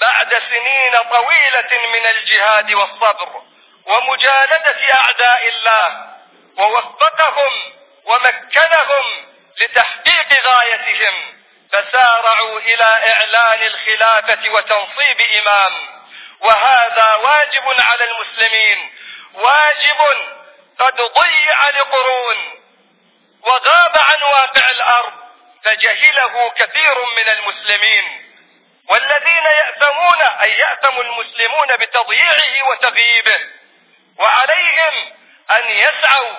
بعد سنين طويلة من الجهاد والصبر ومجالدة أعداء الله ووفقهم ومكنهم لتحقيق غايتهم فسارعوا إلى إعلان الخلافة وتنصيب إمام وهذا واجب على المسلمين واجب قد ضيع لقرون وغاب عن واقع الأرض فجهله كثير من المسلمين والذين يأثمون أي يأثم المسلمون بتضييعه وتغييبه وعليهم أن يسعوا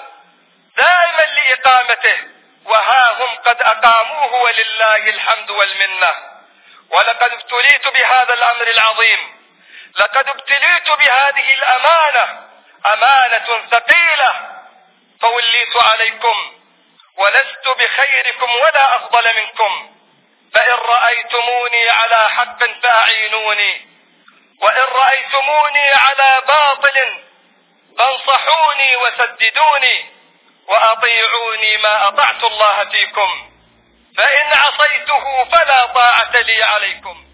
دائما لإقامته وها هم قد أقاموه ولله الحمد والمنة ولقد ابتليت بهذا الأمر العظيم لقد ابتليت بهذه الأمانة أمانة ثقيلة فوليت عليكم ولست بخيركم ولا أفضل منكم فإن رأيتموني على حق فأعينوني وإن رأيتموني على باطل فانصحوني وسددوني وأطيعوني ما أطعت الله فيكم فإن عصيته فلا طاعة لي عليكم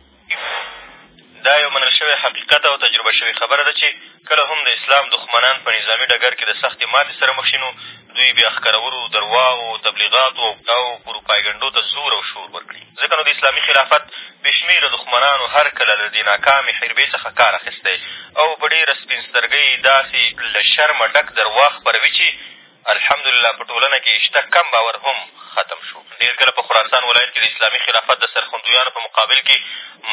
دا یو منل شوی حقیقت او تجربه شوې خبره ده چې کله هم د اسلام دښمنان په نظامي ډګر کې د سختې ماتې سره مخ شي نو دوی بیا خکرورو درواغو تبلیغاتو او پروپایګنډو ته زور او شور ورکړي ځکه نو د اسلامي خلافت بې شمېره دښمنانو هر کله له دې ناکامې حربې څخه کار اخیستی او په ډېره سپین سترګۍ داسې له شرمه ډک درواغ خپروي چې الحمدالله په ټولنه کښې شته کم باور هم ختم شو ډېر کله په خراسان ولايت کښې د اسلامي خلافت د سرخوندويانو په مقابل کښې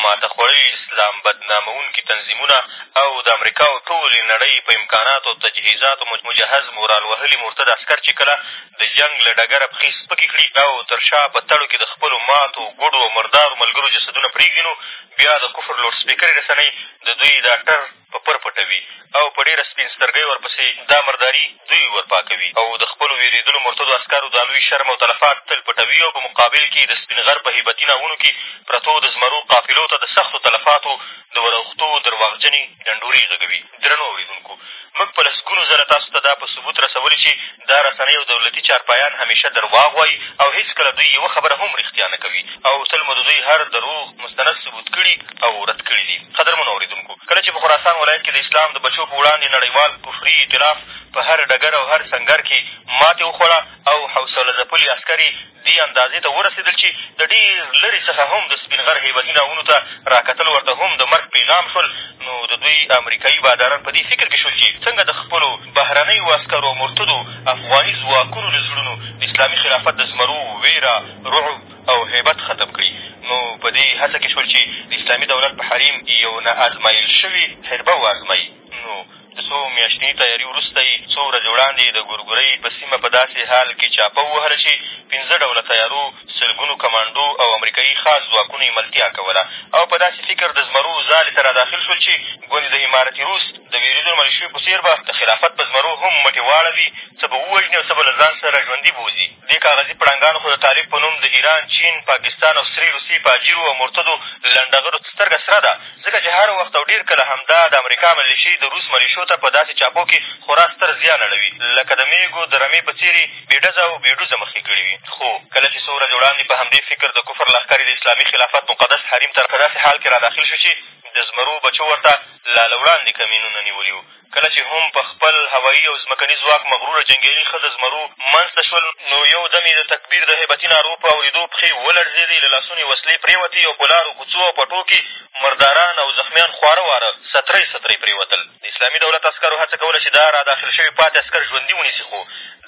ماته خوړلي اسلام بدناموونکي تنظيمونه او د امريکا او ټولې نړۍ په امکاناتو او تجهيزاتو مجهز مورال وهلي مرتد عسکر چې کله د جنګ له ډګره پښې سپکې کړي او تر شا په تړو کښې د خپلو ماتو ګوډو او مردارو ملګرو جسدونه پرېږدي نو بيا د کفر لوډسپيکرې رسنۍ د دوی دا ټر په پر پټوي او په ډېره سپین سترګۍ ورپسې دا مرداري دوی ورپاکوي او د خپلو وېرېدلو مرتدو عسکرو دا لوی شرم او تلفات تل پټوي او په مقابل کې یې د سپین غر په هیبتي ناوونو کې پرتو د زمرو قافلو ته د سختو تلفاتو د وراوښتو درواغجنې ډنډورې غږوي. درنو اورېدونکو! موږ په لسګونو ځله تاسو ته دا په ثبوت رسولي چې دا رسنۍ او دولتي چارپایان همېشه درواغ وايي او هېڅکله دوی یوه خبره هم رښتیا نه کوي او تل مو د دوی هر دروغ مستند ثبوت کړي او رد کړي دي. قدرمنو اورېدونکو! کله چې په خراسان ولایت کې د اسلام د بچو په وړاندې نړیوال کفري ایتلاف په هر ډګر او هر سنګر کې ماتې وخوړه او حوصله ځپلي عسکر یې دې اندازې ته ورسېدل چې د ډېر لرې څخه هم د سپین غر هیبتي ناوونو ته را کتل ورته هم د مرګ پېغام شول نو د دوی امریکایي باداران په دې فکر کې شول چې څنګه د خپلو بهرنیو عسکرو او مرتدو افغاني ځواکونو له زړونو اسلامي خلافت د زمرو وېره، رعب، او هیبت ختم کړي، نو په دې هڅه کې شول چې د اسلامي دولت په حریم یې یو نا ازمایل شوې حربه وازمایي، نو د څو میاشتني تیاري وروسته یې څو ورځې وړاندې د ګورګورۍ په سیمه په داسې حال کې چاپه ووهله چې پنځه ډوله طیارو، سلګونو کمانډو او امریکایي خاص ځواکونو یې ملتیا کوله او په داسې فکر د زمرو ځالې ته راداخل شول چې ګوندې د امارتي روس د وېرېدونو ملیشو په څېر به د خلافت په زمرو هم مټې واړوي، څه به ووژني او څه به له ځان سره ژوندي بوځي. دې کاغذي پړانګانو خو د طالب په نوم د ایران، چین، پاکستان او سرې روسیې فاجرو او مرتدو لنډغرو سترګه سره ده، ځکه چې هر وخت او ډېر کله همدا د امریکا ملېشې د روس ملېشو ته په داسې چاپو کې خورا ستر زیان اړوي، لکه د مېږو د رمې په څېر یې بې ډزه او بې ډوزه مخکې کړي وي. خو کله چې څو ورځې وړاندې په همدې فکر د کفر لښکرې د اسلامي خلافت مقدس حریم ته په داسې حال کې را داخل شو چې د زمرو بچو ورته لا له وړاندې کمینونه نیولي وو، کله چې هم په خپل هوایي او ځمکني ځواک مغروره جنګیالي ښه د زمرو منځ ته شول، نو یو دم یې د تکبیر د هیبتي نارو په اورېدو پښې ولړزېدې، له لاسونو یې وسلې پرېوتې او په لارو کوڅو او پټو کې مرداران او زخمیان خواره واره سترۍ سترۍ پرېوتل. د اسلامي دولت عسکرو هڅه کوله چې دا را داخل شوي پاتې عسکر ژوندي ونیسي، خو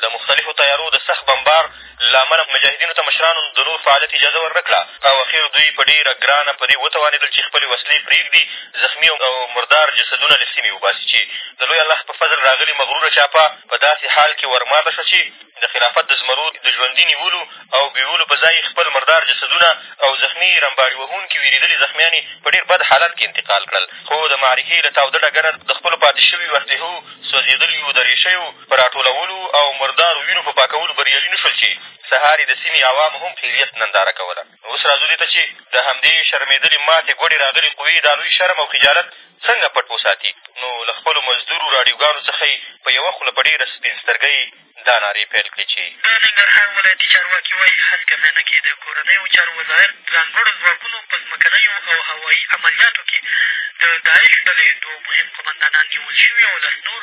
د مختلفو طیارو د سخت بمبار له امله مجاهدینو ته مشرانو د نور فعالیت اجازه ور نه کړه او اخر دوی په ډېره ګرانه په دې وتوانېدل چې خپلې وسلې پرېږدي، زخمي او مردار جسدونه له سیمې وباسي چې د لوی الله په فضل راغلې مغروره چاپه په داسې حال کې ور ماته شوه چې د خلافت د زمرو د ژوندي نیولو او بیولو په ځای خپل مردار جسدونه او زخمي رمباړې وهونکي وېرېدلي زخمیان یې په ډېر بد حالت کې انتقال کړل، خو د معرکې له تاوده ډګره د خپلو پاتې شویو اسلحو، سوځېدلیو درېشیو، په راټولولو او مردارو وینو په پاکولو بریالي نه شول چې سهار یې د سیمې عوامو هم خیریت ننداره کوله. نو اوس راځو دې ته چې د همدې شرمېدلې ماتې ګوډې راغلې قوې دا لوی شرم او خجالت څنګه پټ وساتي؟ نو له خپلو مزدورو راډیوګانو څخه یې په یوه خوله په ډېره سپین سترګۍ دا نارې پیل کړې چې. د ننګرهار ولایتي چارواکي وايي، هسکه مېنه کې د کورنیو چارو وزارت ځانګړو ځواکونو په ځمکنیو او هوایي عملیاتو کې د داعش ډلې دوه مهم قومندانان نیول شوي او لس نور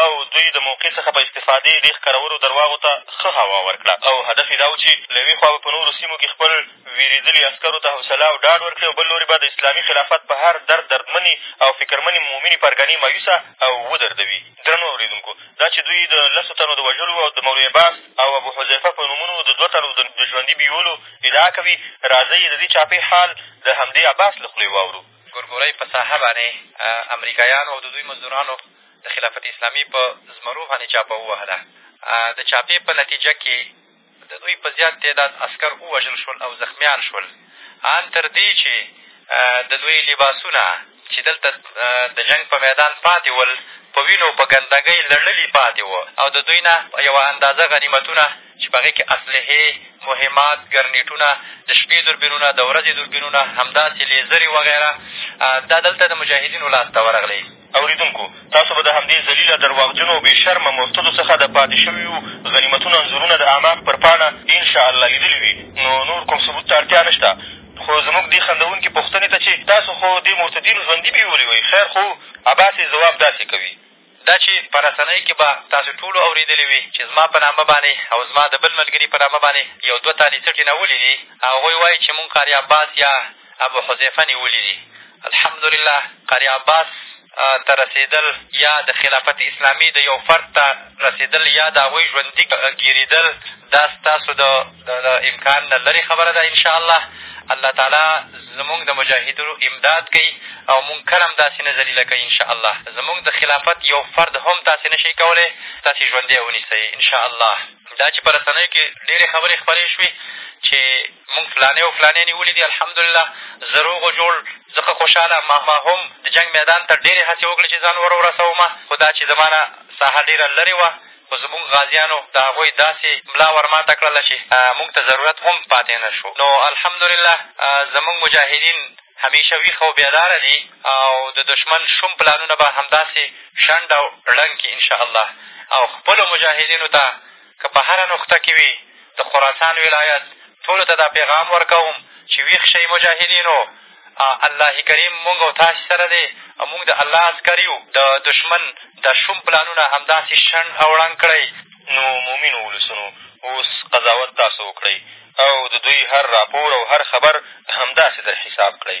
او دوی د موقع څخه په استفادې دې ښکرورو درواغو ته ښه هوا ورکړه او هدف یې دا و چې له یوې خوا به په نورو سیمو کې خپل وېرېدلي عسکرو ته حوصله او ډاډ ورکړي او بل لوري به د اسلامي خلافت په هر درد دردمنې او فکرمنې مومنې پرګنې مایوسه او ودردوي درنو اورېدونکو دا چې دوی د لسو تنو د وژلو او د مولوي عباس او ابو حذیفه په نومونو د دوه تنو د ژوندي بیولو ادعا کوي راځئ د دې چاپې حال د همدې عباس له خولې واورو ګورګورۍ په ساحه باندې امریکایانو او د دوی مزدورانو د خلافت اسلامي په زمرو باندې چاپه ووهله د چاپې په نتیجه کې د دوی په زیات تعداد عسکر ووژل شول او زخمیان شول ان تر دې چې د دوی لباسونه چې دلته د جنګ په میدان پاتې ول په وینو په ګندګۍ لړلي پاتې وو او د دوی نه یوه اندازه غنیمتونه چې په هغې کې اسلحې مهمات ګرنیټونه د شپې دوربینونه د ورځې دوربینونه همداسې لیزرې وغیره دا دلته د مجاهدینو لاسته ورغلې اورېدونکو! تاسو به د همدې ذلیله، درواغجنو او بې شرمه مرتدو څخه د پاتې شویو غنیمتونو انځورونه د اعماق پر پاڼه ان شاء الله لیدلي وي، نو نور کوم ثبوت ته اړتیا نه شته، خو زموږ دې خندوونکې پوښتنې ته چې تاسو خو دې مرتدینو ژوندي بیولي وئ، خیر خو وو؟ عباس یې ځواب داسې کوي. دا چې په رسنۍ کې به تاسو ټولو اورېدلي وي چې زما په نامه باندې او زما د بل ملګري په نامه باندې یو دوه تانې څټې ناولي دي او هغوی وایي چې مونږ قاري عباس یا ابوحذیفه نیولي دي الحمدلله قاري عباس ته رسېدل یا د خلافت اسلامي د یو فرد ته رسېدل یا د هغوی ژوندي ګېرېدل دا ستاسو د د امکان نه لرې خبره ده انشاءالله الله تعالی زمونږ د مجاهدینو امداد کوي او مونږ کله هم داسې نه ذلیله کوي انشاءالله زمونږ د خلافت یو فرد هم تاسې نه شئ کولی تاسې ژوندی ونیسئ انشاءالله دا چې په رسنیو کښې ډېرې خبرې خپرې شوې چې موږ فلانی او فلانی نیولي دي الحمدالله زه روغ و جوړ زه ښه خوشحاله ما ما هم د جنګ میدان ته ډېرې هڅې وکړې چې ځان ور ورسوم خو دا چې زما نه ساحه ډېره لرې وه خو زموږ غازیانو د هغوی داسې ملا ور ماته کړله چې موږ ته ضرورت هم پاتې نه شو نو الحمدلله زموږ مجاهدین همیشه ویښ او بیداره دي او د دښمن شوم پلانونه به همداسې شنډ او ړنګ کړي انشاءالله او خپلو مجاهدینو ته که په هره نقطه کې وي، د خراسان ولایت ټولو ته دا پیغام ورکوم چې ویښ شئ مجاهدینو! الله کریم مونږ او تاسې سره دی او مونږ د الله عسکر یو، د دښمن دا شوم پلانونه همداسې شنډ او ړنګ کړئ. نو مومینو ولسونو! اوس قضاوت تاسو وکړئ او د دوی هر راپور او هر خبر همداسې در حساب کړئ.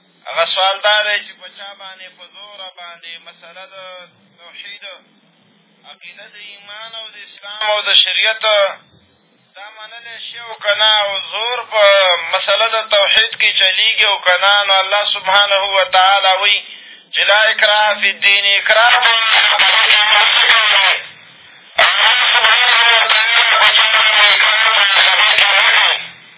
هغه سوال دا دی چې په چا باندې په زوره باندې مسله د توحید عقیده د ایمان او د اسلام او د شریعت دا منلی شي او که نه او زور په مسله د توحید کې چلېږي او که نه نو الله سبحانه وتعالی وایي چې لا اکراه فی الدین اکراه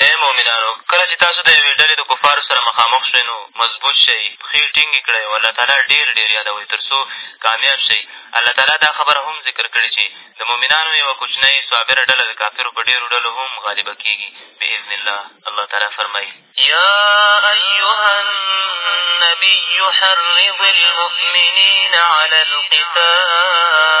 ای مؤمنانو! کله چې تاسو د یوې ډلې د کفارو سره مخامخ شئ نو مضبوط شئ، پښې ټینګې کړئ او الله تعالی ډېر ډېر یادوئ تر څو کامیاب شئ. الله تعالی دا خبره هم ذکر کړې چې د مؤمنانو یوه کوچنۍ صابره ډله د کافرو په ډېرو ډلو هم غالبه کېږي باذن الله. الله تعالی فرمایي. یا ایها النبی حرض المؤمنین علی القتال.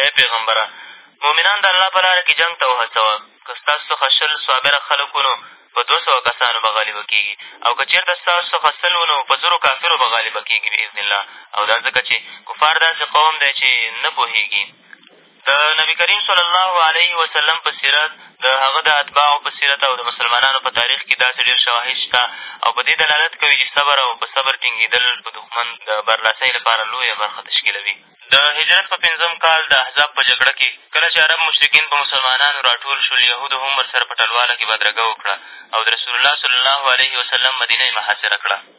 ای پېغمبره! مؤمنان د الله په لاره کې جنګ ته وهڅوه، که ستاسو څخه شل صابره خلک وو نو په دوه سوه کسانو به غالبه کېږي او که چېرته ستاسو څخه سل وو نو په زرو کافرو به غالبه کېږي باذن الله او دا ځکه چې کفار داسې قوم دی چې نه پوهېږي د نبي کریم صلی الله علیه وسلم په سیرت، د هغه د اتباعو په سیرت او د مسلمانانو په تاریخ کښې داسې ډېر شواهد شته او په دې دلالت کوي چې صبر او په صبر ټینګېدل د دښمن د برلاسۍ لپاره لویه برخه تشکیلوي. د هجرت په پنځم کال د احزاب په جګړه کښې کله چې عرب مشرکین په مسلمانانو راټول شول، یهودو هم ورسره په ټلواله کښې بدرګه وکړه او د رسول الله صلی الله علیه وسلم مدینه یې محاصره کړه.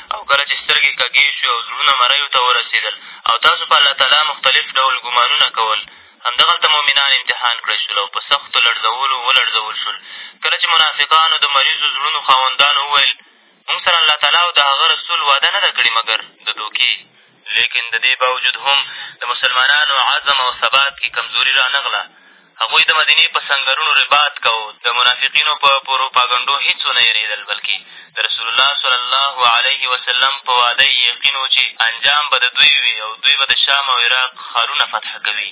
او کله چې سترګې کږې شوې او زړونه مریو ته ورسېدل او تاسو په الله تعالی مختلف ډول ګمانونه کول، همدغلته مؤمنان امتحان کړای شول او په سختو لړزولو ولړزول شول، کله چې منافقانو د مریضو زړونو خاوندانو وویل، مونږ سره الله تعالی او د هغه رسول وعده نه ده کړې مګر د دوکې. لېکن د دې باوجود هم د مسلمانانو عزم او ثبات کښې کمزوري را نه غله، هغوی د مدینې په سنګرونو رباط کاوه، د منافقینو په پروپاګنډو هېڅ ونه یېرېدل، بلکې د رسول الله صلی الله علیه وسلم په وعده یې یقین و چې انجام به د دوی وي او دوی به د شام او عراق ښارونه فتح کوي.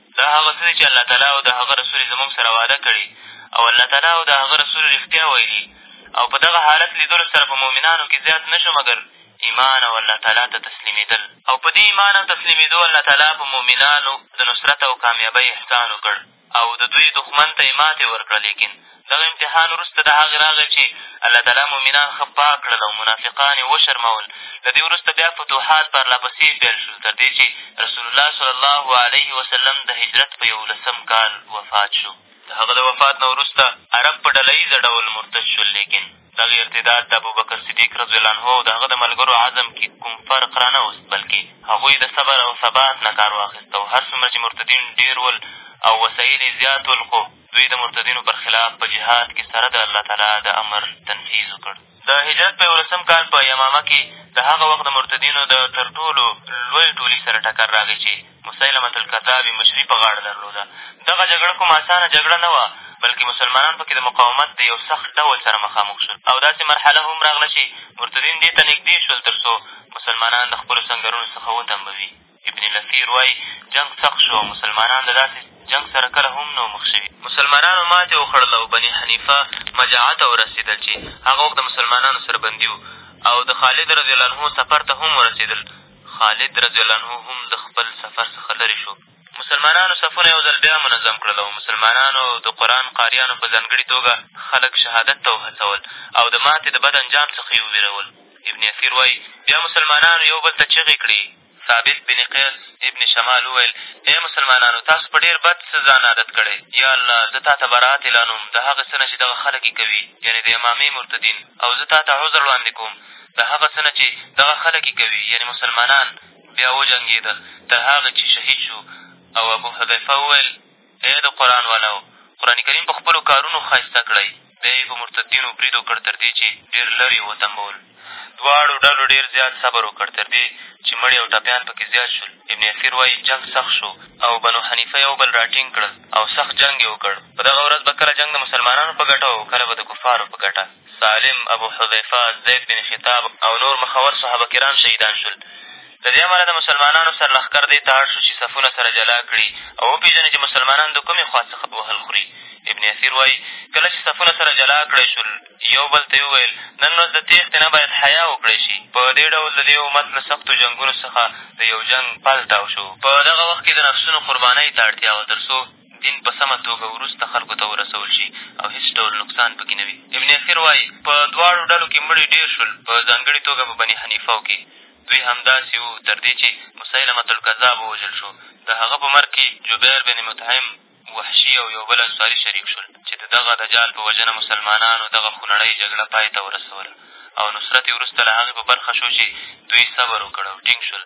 دا هغه څه دي چې الله تعالی او د هغه رسول یې زموږ سره وعده کړې او الله تعالی او د هغه رسول رښتیا ویلي او په دغه حالت لیدلو سره په مؤمنانو کښې زیات نه شو مګر ایمان او الله تعالی ته تسلیمېدل او په دې ایمان او تسلیمېدو الله تعالی په مؤمنانو د نصرت او کامیابۍ احسان وکړ او د دوی دښمن ته یې ماتې ورکړه لیکن دغه امتحان وروسته د هغې راغی چې الله تعالی مؤمنان ښه پاک کړل او منافقان یې وشرمول له دې وروسته بیا فتوحات پرلهپسې پیل شول تر دې چې رسول الله صلی الله علیه وسلم د هجرت په یولسم کال وفات شو د هغه د وفات نه وروسته عرب په ډله ییزه ډول مرتد شول لیکن دغه ارتداد د ابوبکر صدیق رضی الله عنه او د هغه د ملګرو عزم کې کوم فرق را نه وست بلکې هغوی د صبر او ثبات نه کار واخیست او هر څومره چې مرتدین ډېر ول او وسایل یې زیات ول خو دوی د مرتدینو پر خلاف په جهاد کښې سره د الله تعالی د امر تنفیذ وکړ. د هجرت په یولسم کال په یمامه کښې د هغه وخت د مرتدینو د تر ټولو لوی ټولي سره ټکر راغی چې مسیلمة الکذاب یې مشري په غاړه درلوده. دغه جګړه کومه اسانه جګړه نه وه بلکې مسلمانان پکې د مقاومت د یو سخت ډول سره مخامخ شول او داسې مرحله هم راغله چې مرتدین دې ته نږدې شول تر څو مسلمانان د خپلو سنګرونو څخه وتمبوي. ابن الاثیر وایي جنګ سخت شو او مسلمانان له داسې جنګ سره کله هم نه وو مخ شوي. مسلمانانو ماتې وخوړله او بني حنیفه مجاعه ته ورسېدل چې هغه وخت د مسلمانانو سره بندي وو او د خالد رضی الله عنه سفر ته هم ورسېدل. خالد رضی الله عنه هم له خپل سفر څخه لرې شو. مسلمانانو صفونه یو ځل بیا منظم کړل او مسلمانانو او د قرآن قاریانو په ځانګړي توګه خلک شهادت ته وهڅول او د ماتې د بد انجام څخه یې ووېرول. ابن اثیر وایي بیا مسلمانانو یو بل ته چغې کړې ثابت بن قیس ابن شمال وویل ای مسلمانانو تاسو په ډېر بد څه ځان عادت کړی یا الله زه تا ته برات اعلانوم د هغه څه نه چې دغه خلک یې کوي یعنې د امامې مرتدین او زه تا ته عذر وړاندې کوم د هغه څه نه چې دغه خلک یې کوي یعنې مسلمانان بیا وجنګېده تر هغې چې شهید شو او ابو حذیفه وویل ای د قرآن والو! قرآن کریم په خپلو کارونو ښایسته کړئ. دی یې په مرتدینو برید وکړ تر دې چې ډېر لرې یې وتمبول. دواړو ډلو ډېر زیات صبر وکړ تر دې چې مړي او ټپیان په کې زیات شول. ابن اثیر وایي، جنګ سخت شو او بنو حنیفه یو بل را ټینګ کړل او سخت جنګ یې وکړ. په دغه ورځ به کله جنګ د مسلمانانو په ګټه و او کله به د کفارو په ګټه. سالم، ابو حذیفه، زید بن خطاب او نور مخور صحابه کرام شهیدان شول. له دې امله د مسلمانانو سرلښکر دې ته اړ شو چې صفونه سره جلا کړي او وپېژني چې مسلمانان د کومې خوا څخه وهل خوري. ابن اثیر وایي، کله چې صفونه سره جلا کړای شول، یو بل ته یې وویل، نن ورځ د تېښتې نه باید حیا وکړای شي. په دې ډول د دې امت له سختو جنګونو څخه د یو جنګ پل تاو شو. په دغه وخت کې د نفسونو قربانۍ ته اړتیا وه تر څو. دین په سمه توګه وروسته خلکو ته ورسول شي او هېڅ ډول نقصان په کې نه وي ابن اثیر وایي په دواړو ډلو کې مړي ډېر شول په ځانګړې توګه په بني حنیفه و کې دوی همداسې وو تر دې چې مسیلمة الکذاب ووژل شو د هغه په مرګ کې جبیر بن مطعم وحشي او یو بل انصاري شریک شول چې د دغه دجال په وژنه مسلمانانو دغه خونړۍ جګړه پای ته ورسوله او نصرت یې وروسته له هغې په برخه شو چې دوی صبر وکړ او ټینګ شول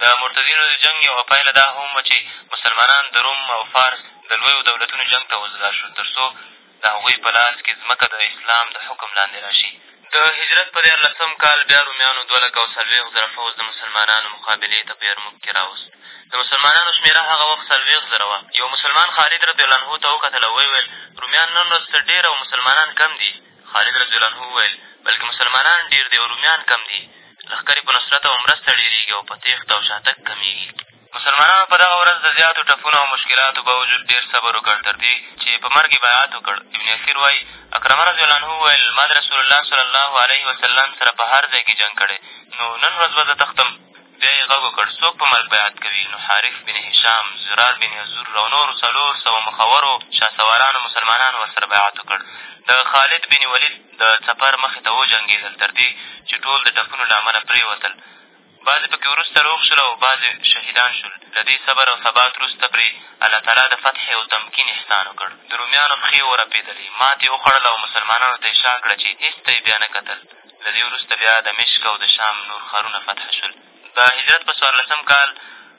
د مرتدینو د جنګ یوه پایله دا هم وه چې مسلمانان د روم او فارس د لویو دولتونو جنګ ته وزګار شول تر څو د هغوی په لاس کې ځمکه د اسلام د حکم لاندې را شي د هجرت په دیارلسم کال بیا رومیانو دوه لکه او څلوېښت زره فوځ د مسلمانانو مقابلې ته په یرموک کښې راوست د مسلمانانو شمېره هغه وخت څلوېښت زره وه یو مسلمان خالد رضی الله عنه ته وکتل او ویې ویل رومیان نن ورځ څه ډېر او مسلمانان کم دي خالد رضی الله عنه وویل، بلکې مسلمانان ډېر دي او رومیان کم دي، لښکر یې په نصرت او مرسته ډېرېږي او په تېښته او شاتګ کمېږي. مسلمانانو په دغه ورځ د زیاتو ټپونو او مشکلاتو باوجود ډېر صبر وکړ، تر دې چې په مرګ یې بیعت وکړ. ابن اثیر وايي، عکرمه رضی الله عنه وویل، ما د رسول الله صلی الله علیه وسلم سره په هر ځای کې جنګ کړی، نو نن ورځ به زه تښتم، بیا یې غږ وکړ، څوک په مرګ بیعت کوي؟ نو حارث بن هشام، ضرار بن یضور او نورو څلور سوه مخورو شهسوارانو مسلمانانو ورسره بیعت وکړ. د خالد بن ولید د څپر مخې ته وجنګېدل، تر دې چې ټول د ټپونو له امله پرېوتل. بعضې په کې وروسته روغ شول او بعضې شهیدان شول. له دې صبر او ثبات وروسته پرې الله تعالی د فتحې او تمکین احسان وکړ. د رومیانو پښې ورپېدلې، ماتې یې وخوړله او مسلمانانو ته یې شا کړه چې هېڅ ته یې بیا نه کتل. له دې وروسته بیا دمشق او د شام نور ښارونه فتح شول. د هجرت په څوارلسم کال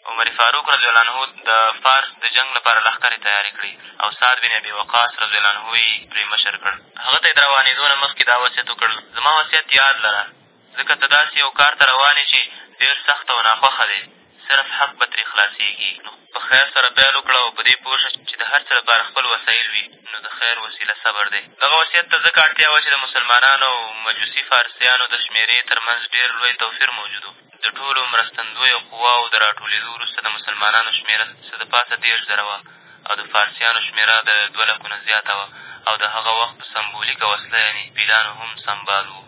عمر فاروق رضی الله عنه د فارس د جنګ لپاره لښکرې تیارې کړې او سعد بن ابي وقاص رضی الله عنه یې پرې مشر کړ. هغه ته یې د روانېدو نه مخکې دا وصیت وکړ، زما وصیت یاد لره، ځکه ته داسې یو کار ته روان یې چې ډېر سخت او ناخوښه دی. صرف حق به ترې خلاصېږي، نو په خیر سره پیل وکړه او په دې پوه شه چې د هر څه لپاره خپل وسایل وي، نو د خیر وسیله صبر دی. دغه وصیت ته ځکه اړتیا وه چې د مسلمانانو او مجوسي فارسیانو د شمېرې تر منځ ډېر لوی توفیر موجود و، د ټولو مرستندویو قواوو د راټولېدو وروسته د مسلمانانو شمېره څه د پاسه دېرش زره وه او د فارسیانو شمېره د دوه لکو نه زیاته وه او د هغه وخت په سمبولیکه وسله یعنې پیلانو هم سمبال وو.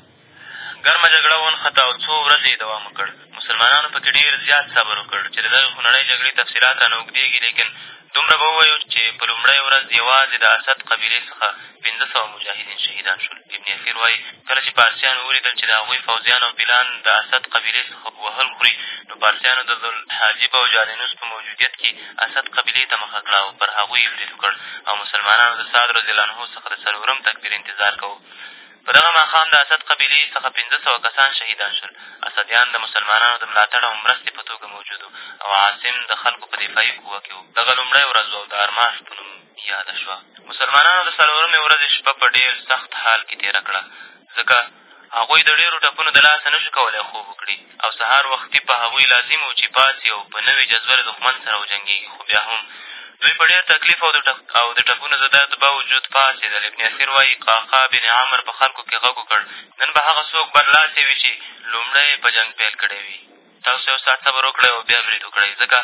ګرمه جګړه ونښته او څو ورځې یې دوام وکړ. مسلمانانو په کې ډېر زیات صبر وکړ، چې د دغې خونړۍ جګړې تفصیلات رانه اوږدېږي، لیکن دومره به ووایو چې په لومړۍ ورځ یوازې د اسد قبیلې څخه پنځه سوه مجاهدین شهیدان شول. ابن اثیر وایي، کله چې پارسیانو ولیدل چې د هغوی فوځیان او پیلان د اسد قبیلې څخه وهل خوري، نو پارسیانو د ذوالحاجب او جالینوس په موجودیت کې اسد قبیلې ته مخه کړه او پر هغوی یې برید وکړ او مسلمانانو د سعد رضی الله عنه څخه د څلورم تکبیر انتظار کاوه. په دغه ماښام د اسد قبیلې څخه پېنځه سوه کسان شهیدان شول. اسدیان د مسلمانانو د ملاتړ او مرستې په توګه موجود وو او عاصم د خلکو په دفاعي قوه کښې و. دغه لومړۍ ورځ وه او د ارماش په نوم یاده شوه. مسلمانانو د څلورمې ورځې شپه په ډېر سخت حال کښې تېره کړه، ځکه هغوی د ډېرو ټپونو د لاسه نه شو کولای خوب وکړي. او سهار وختي په هغوی لازم و چې پاڅي او په نوې جذبه له دښمن سره وجنګېږي، خو بیا هم دوی په ډېر تکلیف او او د ټپونو د درد با وجود پاڅېدل، ابن اثیر وایي، قعقاع بن عمرو په خلکو کې غږ وکړ، نن به هغه څوک برلاسی وي چې لومړی یې په جنګ پیل کړی وي، تاسو یو ساعت صبر وکړئ او بیا برید وکړئ، ځکه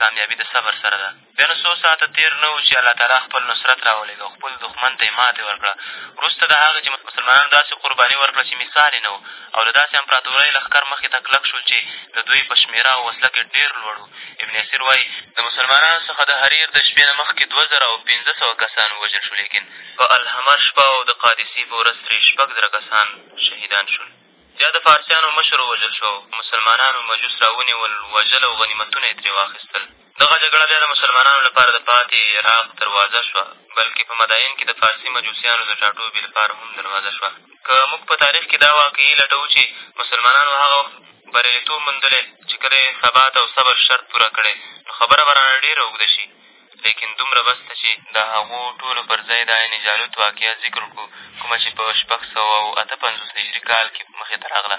کامیابي د صبر سره ده. بیا نو څو ساعته تېر نه وو چې الله تعالی خپل نصرت را ولېږه او خپل دښمن ته یې ماتې ورکړه. وروسته د هغه چې مسلمانانو داسې قرباني ورکړه چې مثال یې نه و او له داسې امپراتورۍ لښکر مخې ته کلک شول چې د دوی په شمېره او وسله کې ډېر لوړ وو، ابن اسیر وايي، د مسلمانانو څخه د حریر د شپې نه مخکې دوه زره او پنځه سوه کسان ووژل شول، لېکن په الحمر شپه او د قادسي په ورځ ترې شپږ زره کسان شهیدان شول. بیا د فارسیانو مشر ووژل شو، مسلمانانو مجوس را ونیول، وژل او غنیمتونه یې ترې واخیستل. دغه جګړه بیا د مسلمانانو لپاره د پاتې عراق دروازه شوه، بلکې په مداین کې د فارسي مجوسیانو د ټاټوبي لپاره هم دروازه شوه. که موږ په تاریخ کې دا واقعي لټوو چې مسلمانانو هغه وخت بریالیتوب موندلی چې کله یې ثبات او صبر شرط پوره کړی، نو خبره به رانه ډېره اوږده شي. لېکن دومره بس ده چې د هغو ټولو پر ځای د عین جالوت واقعه ذکر کړو، کومه چې په شپږ سوه او اته پنځوس هجري کال کښې مخې ته راغله.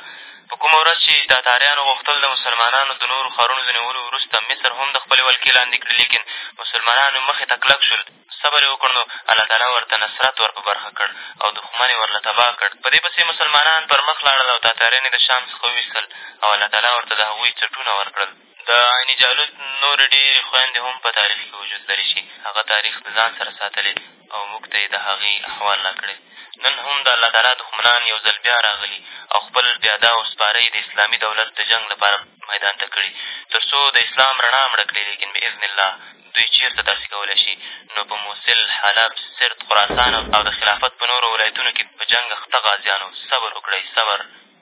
په کومه ورځ چې تاتاریانو غوښتل د مسلمانانو د نورو ښارونو د نیولو وروسته مصر هم د خپلې ولکې لاندې کړي، لېکن مسلمانان مې مخې ته کلک شول، صبر یې وکړ، نو الله تعالی ورته نصرت ور په برخه کړ او دښمن یې ورله تباه کړ. په دې پسې مسلمانان پر مخ لاړل او تاتاریان یې د شام څخه وویستل او الله تعالی ورته د هغوی څټونه ورکړل. د عین جالوت نورې ډېرې خویندې هم په تاریخ کې وجود لري چې هغه تاریخ د ځان سره ساتلی او موږ ته یې د هغې احوال را کړی. نن هم د الله تعالی دښمنان یو ځل بیا راغلي او خپل پیاده او سپاره یې د اسلامي دولت د جنګ لپاره میدان ته کړي تر څو د اسلام رڼا مړه کړي لیکن باذن الله دوی چېرته داسې کولی شي نو په موصل حلب سرت خراسان او د خلافت په نورو ولایتونو کې په جنګ اخته غازیانو صبر وکړئ صبر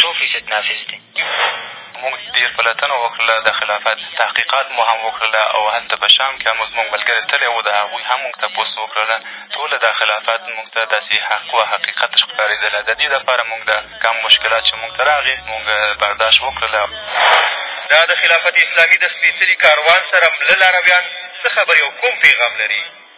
څو فیصد نافذ دی؟ موږ ډېر پلټنه وکړله، د خلافت تحقیقات مو هم وکړله او هلته په شام کښې هم زموږ ملګری تللی و، د هغوی هم موږ تپوس وکړله، ټوله دا خلافت موږ ته داسې حق و حقیقت ښکارېدله، د دې لپاره موږ دا کم مشکلات چې موږ ته راغې، موږ برداشت وکړله. دا د خلافت اسلامي د سپېڅلي کاروان سره مله لارویان څه خبرې او کوم پېغام لري؟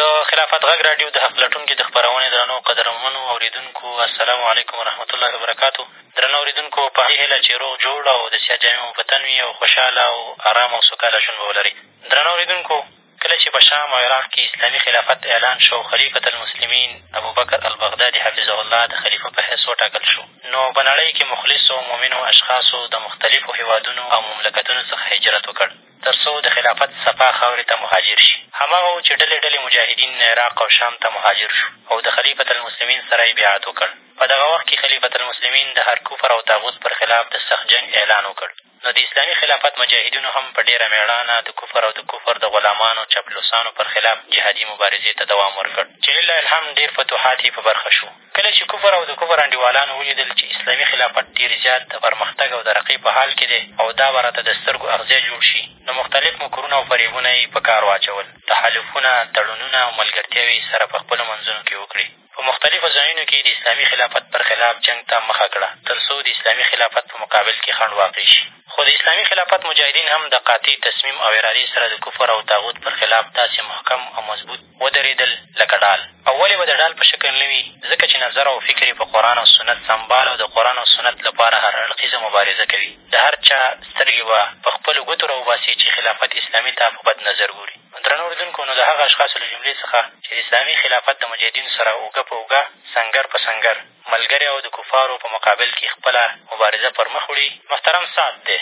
د خلافت غږ راډیو د حق لټونکي د خپرونې درنو قدرمنو اورېدونکو السلام علیکم ورحمت الله وبرکاتو درنو اورېدونکو په دې هیله چې روغ جوړ او د صحت جامې مو په تن وي او خوشحاله او ارام او سوکاله ژوند به ولرئ درنو اورېدونکو کله چې په شام او عراق کې اسلامي خلافت اعلان شو او خلیفة المسلمین ابوبکر البغدادي حفظه الله د خلیفه په حیث وټاکل شو نو په نړۍ کې مخلصو مؤمنو اشخاصو د مختلفو هېوادونو او مملکتونو څخه هجرت وکړ تر څو د خلافت سپا خاورې ته مهاجر شي. هماغه و چې ډلې ډلې مجاهدین عراق او شام ته مهاجر شو او د خلیفة المسلمین سره یې بیعت وکړ. په دغه وخت کې خلیفة المسلمین د هر کفر او طاغوت پر خلاف د سخت جنګ اعلان وکړ، نو د اسلامي خلافت مجاهدینو هم په ډېره مېړانه د کفر او د کفر د غلامانو، چاپلوسانو، پر خلاف جهادي مبارزې ته دوام ورکړ چې لله الحمد ډېر فتوحات یې په برخه شو. کله چې کفر او د کفر انډیوالانو ولیدل چې اسلامي خلافت ډېر زیات د پرمختګ او ترقۍ په حال کې دی او دا به راته د سترګو اغزی جوړ شي، نو مختلف مکرونه او فرېبونه یې په کار واچول، تحالفونه، تړونونه او ملګرتیاوې یې سره په خپلو منځونو کې وکړې، په مختلفو ځایونو کې یې د اسلامي خلافت پر خلاف جنګ ته مخه کړه، تر څو د اسلامي خلافت په مقابل کې خنډ واقع شي. خو د اسلامي خلافت مجاهدین هم د قاطع تصمیم او ارادې سره د کفر او طاغوت پر خلاف داسې محکم او مضبوط، ودرېدل لکه ډال او ولې به د ډال په شکل نه وي ځکه چې نظر او فکر یې په قرآن او سنت سمبال او د قرآن او سنت لپاره هر اړخیزه مبارزه کوي د هر چا سترګې به په خپلو ګوتو راوباسي چې خلافت اسلامي ته په بد نظر ګوري درنو اورېدونکو نو د هغه اشخاصو له جملې څخه چې د اسلامي خلافت د مجاهدینو سره اوږه په اوږه سنګر په سنګر ملګری او د کفارو په مقابل کښې خپله مبارزه پر مخ وړي محترم سعد دی.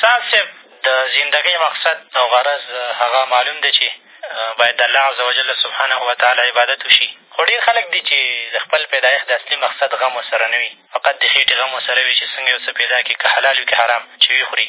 سعد صاحب د زندګۍ مقصد او غرض هغه معلوم دی چې باید د الله عزوجل سبحانه وتعالی عبادت وشي خو ډېر خلک دي چې د خپل پیدایښت د اصلي مقصد غم ورسره نه وي فقط د خېټې غم ورسره وي چې څنګه یو څه پیدا کړي که حلال وي که حرام چې ویې خوري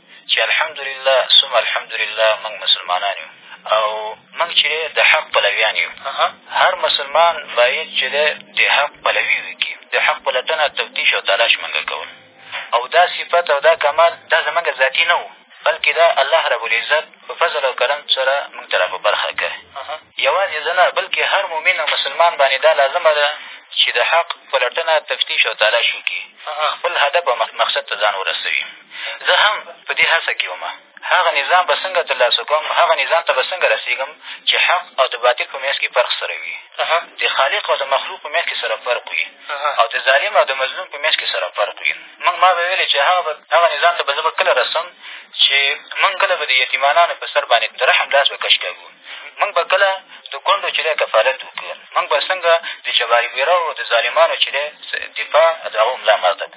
چې الحمدلله ثم الحمدلله موږ مسلمانان یو او موږ چې دی د حق پلویان یو هر مسلمان باید چې دی د حق پلوي وکړي د حق په لټنه تفتیش او تلاش موږ کول او دا صفت او دا کمال دا زموږ ذاتي نه و بلکې دا الله ربالعزت په فضل او کرم سره موږ ته را په برخه کړی یوازې زه نه بلکې هر مؤمن او مسلمان باندې دا لازمه ده چې د حق په لټنه تفتیش او تلاش وکړي خپل هدف او مقصد ته ځان ورسوي زه هم په دې هڅه کې وم، هغه نظام به څنګه تر لاسه کړم، هغه نظام ته به څنګه رسېږم چې حق او د باطل په منځ کښې فرق سره وي، د خالق او د مخلوق په منځ کښې سره فرق وي او د ظالم او د مظلوم په منځ کښې سره فرق وي. مونږ ما به ویلې چې هغه به هغه نظام ته به زه به کله رسم چې مونږ کله به د یتیمانانو په سر باندې د رحم لاس به کش کوو، مونږ به کله د کونډو چې دی کفالت وکړو، مونږ به څنګه د جباري ویرو او د ظالمانو چې دی دفاع د هغو ملا ماته کړو.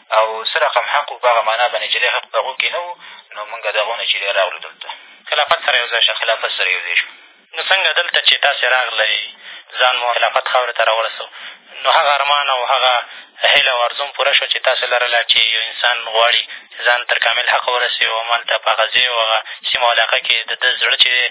او څه رقم حق وو، په هغه معنا باندې چې دی حق په هغو کښې نه وو، نو مونږ د هغو نه چې دی راغلو دلته. خلافت سره یو ځای شه. خلافت سره یو ځای شو. نو څنګه دلته چې تاسې راغلئ، ځان مو خلافت خاورې ته راورسو، نو هغه ارمان او هغه هیله او ارزو هم پوره شوه چې تاسې لرله چې یو انسان غواړي چې ځان تر کامل حقه ورسوي او همالته په هغه ځای او هغه سیمه او علاقه کښې د ده زړه چې دی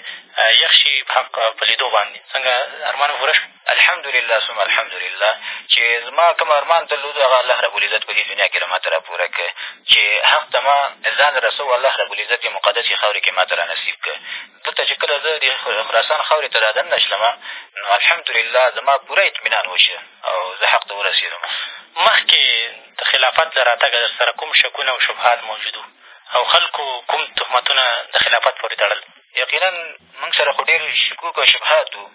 یخ شي، حق په لیدو باندې. څنګه ارمان مو پوره شو؟ الحمدلله ثم الحمدلله چې زما کوم ارمان درلودو هغه الله ربالعزت په دې دنیا کښې له ما ته را پوره کړ چې حق ته ما ځان رسو الله ربالعزت یې مقدسې خاورې کښې ما ته را نصیب کړ دلته چې کله زه د خراسان خاورې ته را دننه شلم نو الحمدلله زما پوره اطمینان وشو او زه حق ته ورسېدم مخکې د خلافت له راتګه در سره کوم شکونه او شبهات موجود او خلکو کوم تهمتونه د خلافت پورې تړل یقینا موږ سره خو ډېر شکوک او شبهات وو،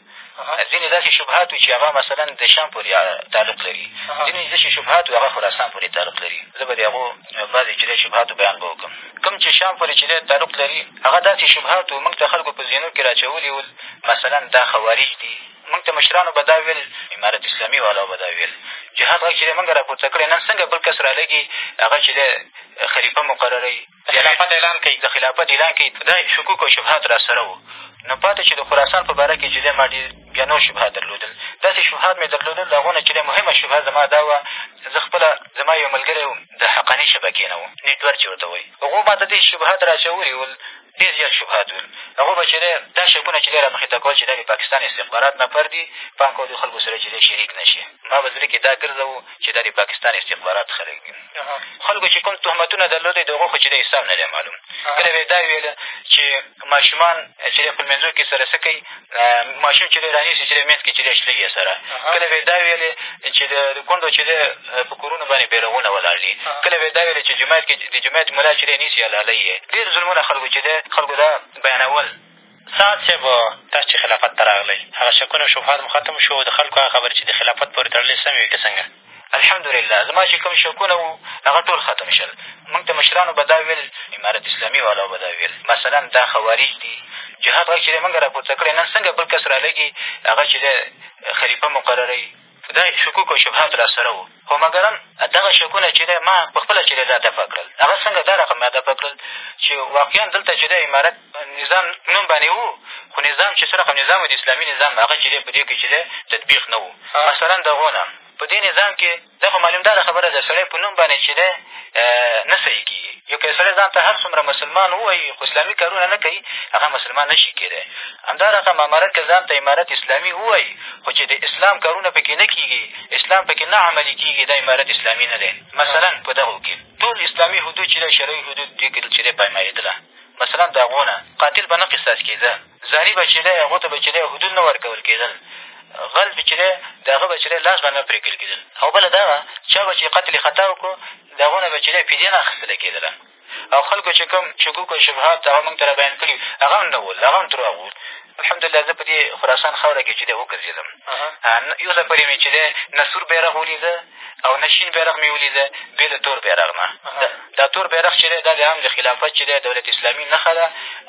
ځینې داسې شبهات وو چې هغه مثلا د شام پورې تعلق لري، ځینې داسې شبهات وو هغه خراسان پورې تعلق لري، زه به د هغو بعضې چې دی شبهاتو بیان به وکړم. کوم چې شام پورې چې دی تعلق لري هغه داسې شبهات وو موږ ته خلکو په ذهنو کښې را اچولي ول، مثلا دا خوارج دي، موږ ته مشرانو به دا ویل، امارت اسلامي والاو به دا ویل، جهاد غږ چې دی موږ را پورته کړی، نن څنګه بل کس رالږي هغه چې دی خلیفه مقرروي، خلافت اعلان کړي، د خلافت اعلان کړي، دا شکوک او شبهات را سره وو، نو پاتې چې د خراسان په باره کښې چې دی ما ډېر بیا نور شبهات درلودل، داسې شبهات مې درلودل، د هغو نه چې ډېره مهمه شبهه زما دا وه، زه خپله زما یو ملګری و، د حقاني شبکې نه و، نېټ ورک چې ورته وایي، هغو ما ته داسې شبهات را اچولي ول، ډېر زیات شبهات ول، هغو به چې دی دا شکونه چې دی را مخې ته کول چې دا د پاکستان استخبارات نفر دي، پام کوه د خلکو سره چې دی شریک نه شې، ما به زړه کښې دا ګرځوو. چې دا د پاکستان استخبارات خلک دي خلکو چې کوم تهمتونه درلودی د هغو خو چې دی حساب نه دی معلوم کله به یې دا ویل چې ماشومان چې دی خپل منځو کښې سره څه کوي ماشوم چې دی رانیسي چې دی منځ کښې چې دی شلوي سره کله به یې دا ویل چې د کونډو چې دی په کورونو باندې بېرغونه ولاړ دي کله به یې دا ویل چې جومات کښې د جومات ملا چې دی نیسي حلالوي یې ډېر ظلمونه خلکو چې دی خلکو دا بیانول سعد صیب تاسو چې خلافت ته راغلئ هغه شکونه او شبهات مو ختم شو او د خلکو هغه خبرې چې د خلافت پورې تړلې سمې وې که څنګه؟ الحمدلله زما چې کوم شکونه وو هغه ټول ختم شول مونږ ته مشرانو به دا ویل امارت اسلامي والاو به دا ویل مثلا دا خوارج دي جهاد غږ چې دی مونږ راپورته کړی نن څنګه بل کس رالږي هغه چې دی خلیفه مقرروي دی شکوک او شبهات راسره وو، خو مګرم دغه شکونه چې دی ما په خپله چې دی دا دفع کړل، هغه څنګه دا رقم ما دفع کړل چې واقعا دلته چې دی امارت نظام نوم باندې وو، خو نظام چې څه رقم نظام وو، د اسلامي نظام هغه چې دی په دې کښې چې دی تطبیق نه وو، مثلا دغونه په دې نظام کښې دا خو معلوم دا ده خبره د سړی په نوم باندې چې دی نه صحیح کېږي یو که سړی ځان ته هر څومره مسلمان ووایي خو اسلامي کارونه نه کوي هغه مسلمان نه شي کېدای همدا رقم امارت که ځان ته امارت اسلامي ووایي خو چې د اسلام کارونه پکې نه کېږي اسلام پکې نه عملي کېږي دا امارت اسلامي نه دی مثلا په دغو کښې ټول اسلامي حدود چې دی شرعي حدود دې کښې چې دی پایمالېدله مثلاً د هغو نه قاتل به نه قصاص کېده، زاني به چې دی هغو ته به چې دی حدود نه ورکول کېدل، غل به چې دی د هغه به چې دی لاس به نه پرې کول کېدل او بله دا وه چا به چې قتل خطا وکړو د هغو نه به چې دی فدیه نه اخېستله کېدله او خلکو چې کوم شکوک او شبهات هغه مونږ ته را بیان کړي هغه هم نه ول هغه هم درواغ وو الحمدلله زه په دې خراسان خاوره کښې چې دی وګرځېدم یو ځل پورې مې چې دی نه سور بیرغ ولیده او نه شین بیرغ مې ولیده بې له تور بیرغ نه دا تور بېرغ چې دی دا د عام د خلافت چې دی دولت اسلامي نښه ده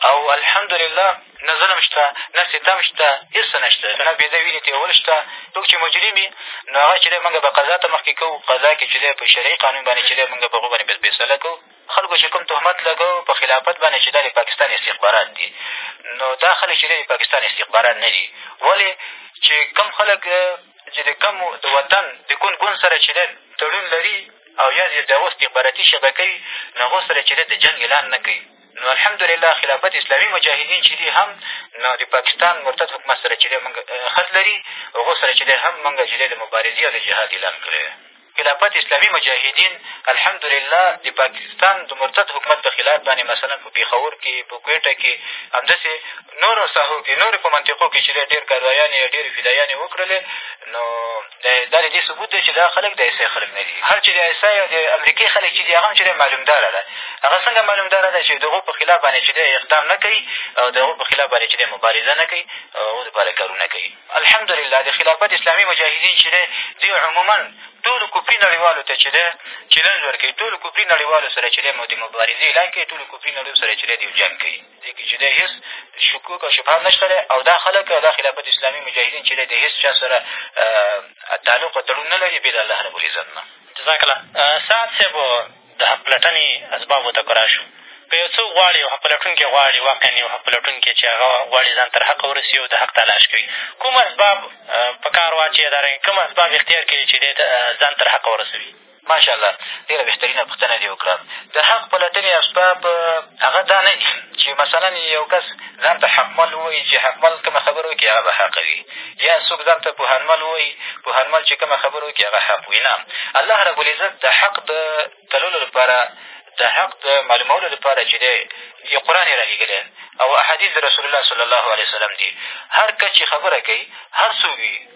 او الحمدلله نه ظلم شته نه ستم شته هېڅ څه نه شته نه بېده وینې تېول شته څوک چې مجرم وي نو هغه چې دی مونږ به قضا ته مخکې کوو قضا کې چې دی په شرعي قانون باندې چې دی مونږ په هغو باندې به فېصله کوو خلکو چې کوم تهمت لګوو په خلافت باندې چې دا د پاکستان استخبارات دي نو دا خلک چې دی د پاکستان استخبارات نه دي ولې چې کوم خلک چې د کوم د وطن د کون ګوند سره چې دی تړون لري او یا دې دا استخباراتي شبکه وي نو هغو سره چې دی د جنګ اعلان نه کوي نو الحمدلله خلافت اسلامي مجاهدین چې دي هم نو د پاکستان مرتد حکومت سره چې دی مونږ خط لري هغو سره چې دی هم مونږ چې دی د مبارزې او د جهاد اعلان کړی دی خلافت اسلامي مجاهدین الحمدلله د پاکستان د مرتد حکومت په خلاف باندې مثلا په پېښور کې په کویټه کې همداسې نورو ساحو کې نورو په منطقو کې چې دی ډېر کاروایانې ډېرې فدایانې وکړلې نو دا د دې ثبوت دی چې دا خلک د آی اس آی خلک نه دي هر چې د آی اس آی او د امریکې خلک چې دي هغه هم چې دی معلومداره ده هغه څنګه معلومداره ده چې د هغو په خلاف باندې چې دی اقدام نه کوي او د هغو په خلاف باندې چې دی مبارزه نه کوي او هغو دپاره کارونه کوي الحمدلله د خلافت اسلامي مجاهدین چې دی دوی عموما ټولو کفري نړیوالو ته چې دی چلنج ورکوي ټولو کفري نړیوالو سره چې دی د مبارزې اعلان کوي ټولو کفري نړیو سره چې دی دوی جنګ کوي دې کښې چې دی هېڅ شکوک او شبهه هم نه شته دی او دا خلک او دا خلافت اسلامي مجاهدین چې دی د هېڅ چا سره تعلق او تړون نه لري بې د الله رب العزت نه جزاک الله سعد صاحب د حق پلټنې اسبابو ته که را شو که یو څوک غواړي یو حق پلټونکی غواړي واقعا یو حق پلټونکی چې هغه غواړي ځان تر حقه ورسي او د حق تلاش کوي کوم اسباب په کار واچوي دارنګه کوم اسباب اختیار کړي چې دی ځان تر حقه ورسوي ماشاءالله ډېره بهترینه پوښتنه دې وکړه. د حق پلټنې اسباب هغه دا نه دي چې مثلاً یو کس ځان ته حقمل ووایي چې حقمل کومه خبره وکړي هغه به حقه وي یا څوک ځان ته پوهنمل ووایي پوهنمل چې کومه خبره وکړي هغه حق وي نه الله ربالعزت د حق د تللو لپاره د حق د معلومولو لپاره چې دی یو قرآن یې را لېږلی او احادیث د رسول الله صلی الله علیه وسلم دي هر کس چې خبره کوي هر څوک وي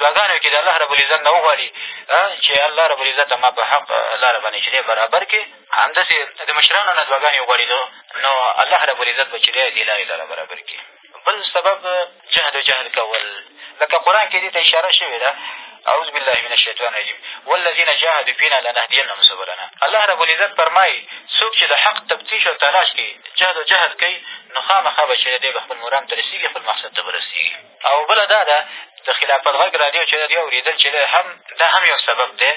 دعاګانو کښې د الله رب العزت نه وغواړي چې اې الله رب العزته ما په حق لاره باندې چې دی برابر کړې همداسې د مشرانو نه دعاګانې وغواړي نو الله رب العزت به چې دی دې لارې لاره برابر کړي بل سبب جهد و جهل کول لکه قرآن کښې دې ته اشاره شوې ده اعوذ بالله من الشیطان الرجیم والذین جاهدوا فینا لنهدینهم سبلنا الله رب العزت فرمایي څوک چې د حق تفتیش او تلاش کوي جهد او جهد کوي نو خامخا به چې دی به خپل مرام ته رسېږي خپل مقصد ته به رسېږي او بله دا ده د خلافت غږ راډیو چې دې اورېدل چې دی هم دا هم یو سبب دی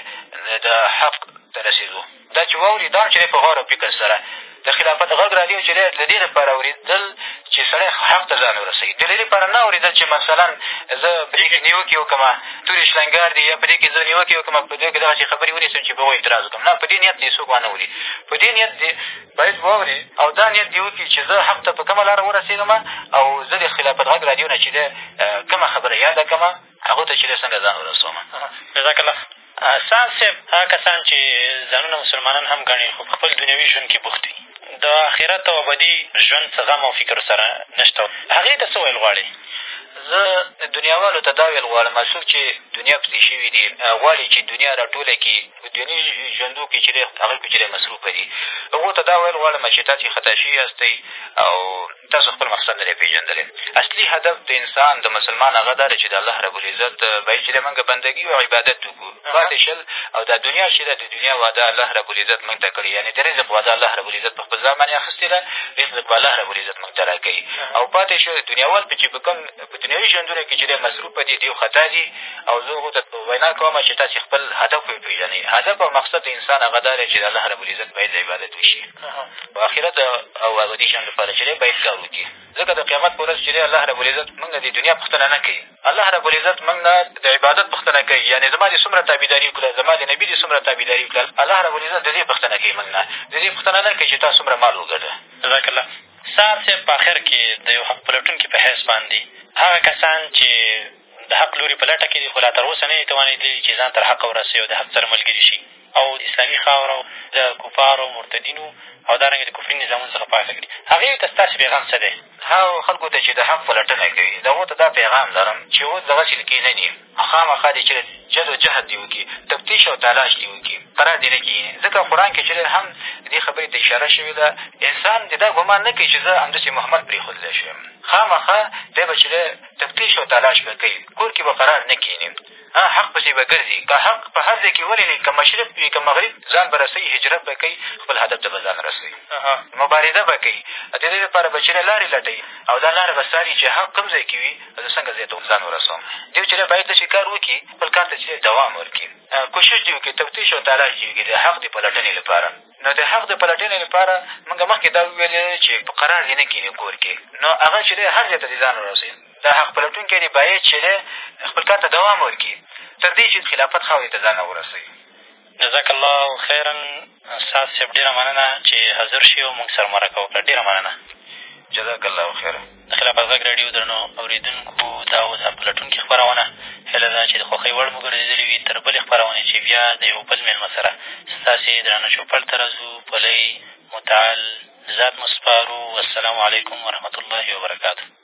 د حق ته رسېدو دا چې واوري دا هم چې دی په غور او فکر سره د خلافت غږ راډیو چې دی د دې لپاره اورېدل چې سړی حق ته ځان ورسوي د دې لپاره نه اورېدل چې مثلا زه په دې کښې نیوکې وکړم تورې شلنګار دي یا په دې کښې زه نیوکې وکړم په دې کښې دغسې خبرې ونیسم چې په هغو اعتراض وکړم نه په دې نیت دې څوک وانه وري په دې نیت دې باید واوري او دا نیت دې وکړي چې زه حق ته په کومه لاره ورسېږم او زه د خلافت غږ راډیو نه چې ده کومه خبره یاده کړم هغو ته چې ده څنګه ځان ورسوم جزاک الله ساز صاحب هغه کسان چې ځانونه مسلمانان هم ګڼي خو په خپل دنیوي ژوند کښې بوخت وي د آخرت او ابدي ژوند څه غم او فکر سره نه شته هغې ته څه ویل غواړې زه دنیاوالو ته دا ویل غواړم څوک چې دنیا پسې شوي دي غواړي چې دنیا را ټوله کړي په دنیي ژوندو کښې چې دی هغوی پکښې دی مصروفه دي هغو ته دا ویل غواړم چې تاسې خطا شوي یاستئ او تاسو خپل مقصد نه دی پېژندلی اصلي هدف د انسان د مسلمان هغه دا دی چې د الله ربالعزت باید چې دی مونږ بندګي او عبادت وکړو پاتې شل او دا دنیا چې ده د دنیا وعده الله ربالعزت مونږ ته کړې یعنې د رزق وعده الله ربالعزت په خپل ځان باندې اخېستې ده رزق به الله ربالعزت مونږ ته را کوي او پاتې شو دنیاوال پکې په کوم په دنیوي ژوندونه کښې چې دی مصروفه دي دېو خطا دي او زه هغو ته وینا کوم چې تاسې خپل هدف وپېژنئ هدف او مقصد د انسان هغه دا دی چې د الله ربالعزت باید عبادت وشي په آخرت او ابدي ژوند لپاره چې دی باید کار وکړي ځکه د قیامت په ورځ چې دی الله ربالعزت مونږ نه د دنیا پوښتنه نه کوي الله ربالعزت مونږ نه د عبادت پوښتنه کوي یعنې زما دې څومره تابعداري وکړه زما د نبي دې څومره تابعداري وکړه الله ربالعزت د دې پوښتنه کوي مونږ نه د دې پوښتنه نه کوي چې تا څومره مال وګټه جزاک الله سعد صیب په اخر کې د یو حق پلټونکي په حیث باندې هغه کسان چې د حق لوري په لټه کې دي، خو لا تر اوسه نه دي توانېدلي چې ځان تر حقه ورسوي او د حق سره ملګري شي او اسلامي خاوره د کفارو، مرتدینو او دارنګه د کفري نظامونو څخه پاکه کړي، هغې ته ستاسې پیغام څه دی؟ هغو خلکو ته چې د حق پلټنه کوي، د هغو ته دا پیغام لرم چې اوس دغسې لیکې نه دي. خامخا دې چېرې جد و جهد دې وکړي، تفتیش او تالاش دې وکړي، قرار دې نه کېږي، ځکه قرآن کې چېرې هم دې خبرې ته اشاره شوې ده، انسان دې دا ګومان نه کوي چې زه همداسې مهمل پرېښودلی شی یم، خامخا دی به چېرې تفتیش او تالاش به کوي، کور کې به قرار نه کېني، ها حق پسې به ګرځي، که حق په هر ځای کې ولري، که مشرق وي که مغرب، ځان به رسوي، هجرت به کوي، خپل هدف ته به ځان رسوي، مبارزه به کوي، د دې لپاره به چېرې لارې لټوي او دا لاره به څاري چې حق کوم ځای کې وي. زه څنګه ځای ته ځان ورسوم دې ویل چې باید داسې کار وکړي خپل کار ته چې دوام ورکړي کوشش دې وکړي تفتیش او تلاش دې وکړي د حق د پلټنې لپاره نو د حق د پلټنې لپاره مونږ مخکې دا وویلې چې په قرار دې نه کښېني کور کښې نو هغه چې دی هر ځای ته دې ځان ورسوي دا حق پلټونکی دې باید چې دی خپل کار ته دوام ورکړي تر دې چې خلافت خاورې ته ځان ورسوي جزاک الله خیرا استاد صاحب ډېره مننه چې حاضر شوې او مونږ سره مرکه وکړه ډېره مننه جزاک الله خیرا د خلافت غږ راډیو درنو اورېدونکو دا اوس پلټونکې خپرونه هیله ده چې د خوښۍ وړ مو ګرځېدلې وي تر بلې خپرونې چې بیا د یو بل مېلمه سره ستاسې درانه چوپړ ته راځو پلی متعال ذات مو سپارو والسلام علیکم ورحمتالله وبرکاتو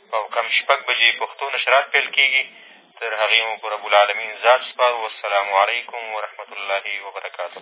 او کم شپږ بجې پښتو نشرات پیل کېږي تر هغې مو په رب العالمین ذات سپارو والسلام علیکم ورحمة الله وبرکاته